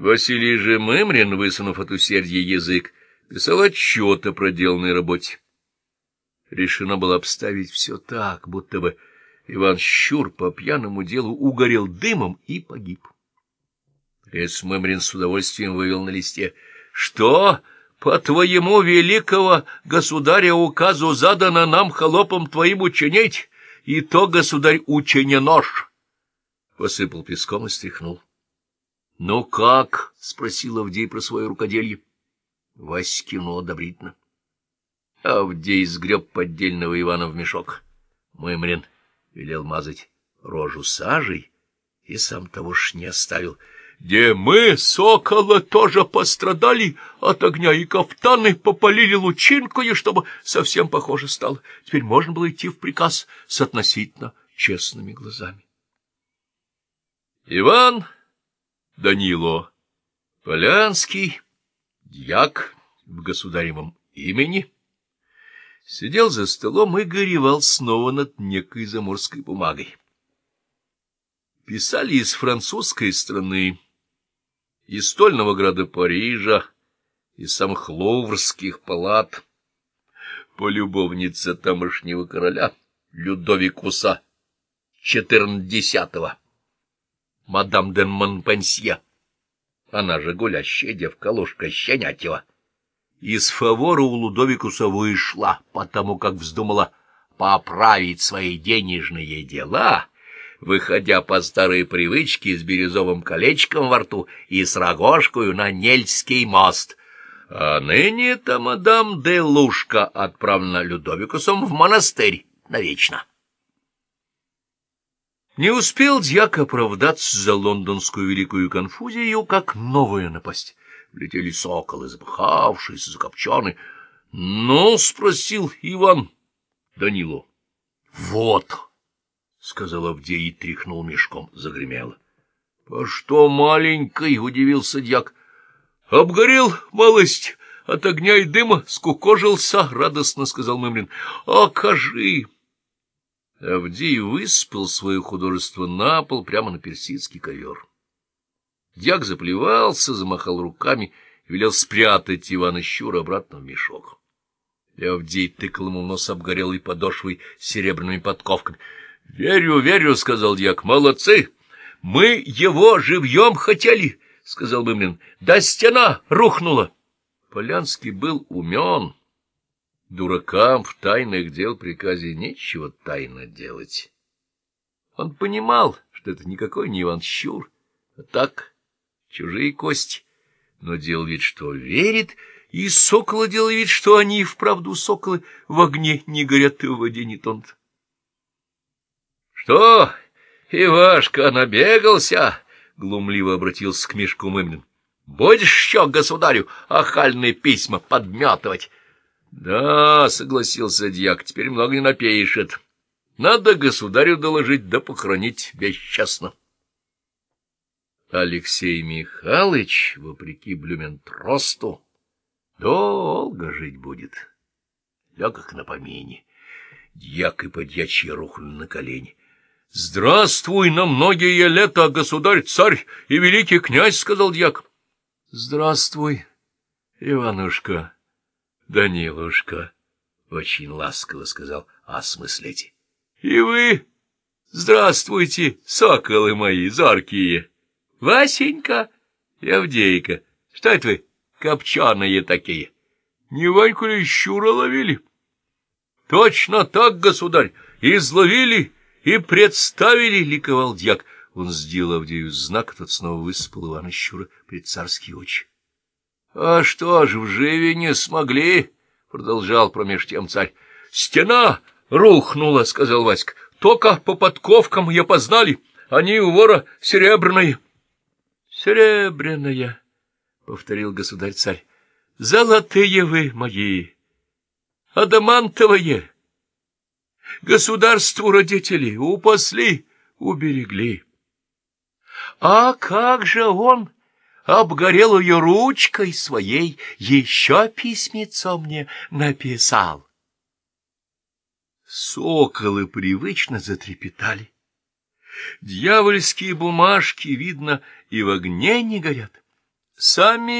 Василий же Мымрин, высунув от усердия язык, писал отчет о проделанной работе. Решено было обставить все так, будто бы Иван Щур по пьяному делу угорел дымом и погиб. Рец Мымрин с удовольствием вывел на листе. — Что? По твоему великого государя указу задано нам холопам твоим учинить, и то, государь, учиненож. Посыпал песком и стряхнул. — Ну как? — спросил Авдей про свое рукоделье. Вась кивнул одобрительно. Авдей сгреб поддельного Ивана в мешок. Мымрин велел мазать рожу сажей и сам того ж не оставил — где мы, сокола, тоже пострадали от огня, и кафтаны попалили лучинкою, чтобы совсем похоже стало. Теперь можно было идти в приказ с относительно честными глазами. Иван Данило. Полянский, дьяк в государевом имени, сидел за столом и горевал снова над некой заморской бумагой. Писали из французской страны из стольного града Парижа, из самых луврских палат, полюбовница тамошнего короля Людовикуса четырнадцатого, мадам де Монпенсье, она же гулящая девка ложка щенятева. Из фавора у Лудовикуса вышла, потому как вздумала поправить свои денежные дела — выходя по старой привычке с бирюзовым колечком во рту и с рогожкою на Нельский мост. А ныне-то мадам де Лушка отправлена Людовикусом в монастырь навечно. Не успел дьяк оправдаться за лондонскую великую конфузию, как новая напасть. Влетели соколы, запыхавшиеся, закопчены. — Ну, — спросил Иван Данилу. — Вот! — сказал Авдей и тряхнул мешком. Загремело. — По что маленький? — удивился дьяк. — Обгорел малость от огня и дыма, скукожился, — радостно сказал Мымрин. — Окажи! Авдей выспал свое художество на пол прямо на персидский ковер. Дьяк заплевался, замахал руками и велел спрятать Ивана Щура обратно в мешок. Авдей тыкал ему в нос обгорелой подошвой с серебряными подковками —— Верю, верю, — сказал дьяк, — молодцы. Мы его живьем хотели, — сказал Бымлин. — Да стена рухнула. Полянский был умен. Дуракам в тайных дел приказе нечего тайно делать. Он понимал, что это никакой не Иван Щур, а так, чужие кости, но делал вид, что верит, и сокола делал вид, что они вправду соколы в огне не горят и в воде не тонут. Что, Ивашка набегался? — глумливо обратился к Мишку Мымлин. — Будешь еще государю охальные письма подметывать? — Да, — согласился дьяк, — теперь много не напишет. Надо государю доложить да похоронить бесчестно. Алексей Михайлович, вопреки Блюментросту, долго жить будет. Лег как на помине. Дьяк и подьячьи рухнули на колени. — Здравствуй на многие лета, государь-царь и великий князь, — сказал дьяк. — Здравствуй, Иванушка, Данилушка, — очень ласково сказал осмыслите. — И вы здравствуйте, соколы мои зоркие. Васенька и Авдейка, что это вы копченые такие? Не Ваньку ли щура ловили? — Точно так, государь, изловили и представили, — ликовал дьяк. Он сделал Авдею знак, тот снова высыпал Ивана Щура пред царские очи. — А что ж, в живе не смогли, — продолжал промеж тем царь. — Стена рухнула, — сказал Васька. — Только по подковкам ее познали, они у вора серебряные. — Серебряная, — повторил государь-царь. — Золотые вы мои, адамантовые. Государству родители упасли, уберегли. А как же он обгорел ее ручкой своей, еще письмецо мне написал. Соколы привычно затрепетали. Дьявольские бумажки, видно, и в огне не горят. Сами